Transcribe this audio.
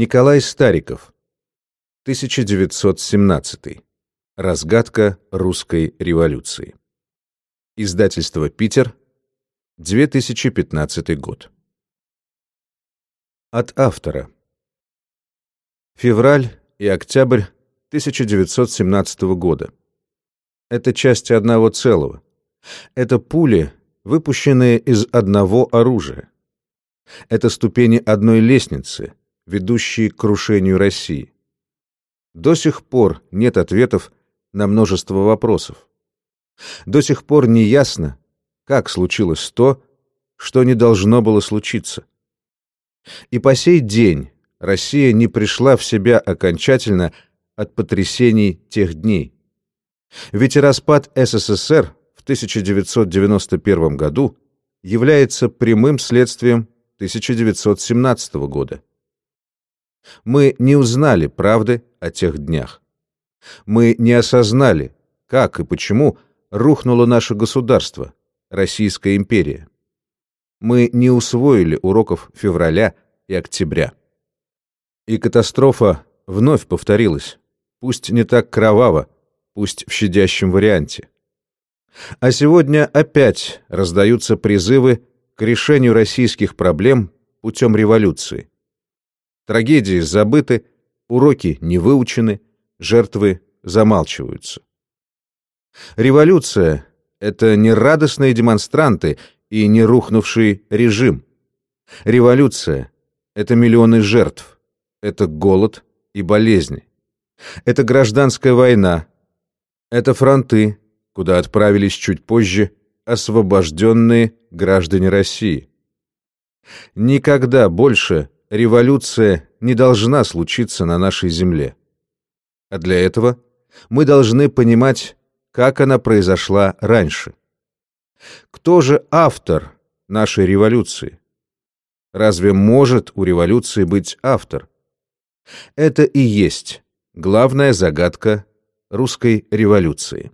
Николай Стариков. 1917. Разгадка русской революции. Издательство «Питер», 2015 год. От автора. Февраль и октябрь 1917 года. Это части одного целого. Это пули, выпущенные из одного оружия. Это ступени одной лестницы, ведущие к крушению России. До сих пор нет ответов на множество вопросов. До сих пор не ясно, как случилось то, что не должно было случиться. И по сей день Россия не пришла в себя окончательно от потрясений тех дней. Ведь распад СССР в 1991 году является прямым следствием 1917 года. Мы не узнали правды о тех днях. Мы не осознали, как и почему рухнуло наше государство, Российская империя. Мы не усвоили уроков февраля и октября. И катастрофа вновь повторилась, пусть не так кроваво, пусть в щадящем варианте. А сегодня опять раздаются призывы к решению российских проблем путем революции. Трагедии забыты, уроки не выучены, жертвы замалчиваются. Революция — это не радостные демонстранты и не рухнувший режим. Революция — это миллионы жертв, это голод и болезни. Это гражданская война, это фронты, куда отправились чуть позже освобожденные граждане России. Никогда больше революция не должна случиться на нашей земле. А для этого мы должны понимать, как она произошла раньше. Кто же автор нашей революции? Разве может у революции быть автор? Это и есть главная загадка русской революции.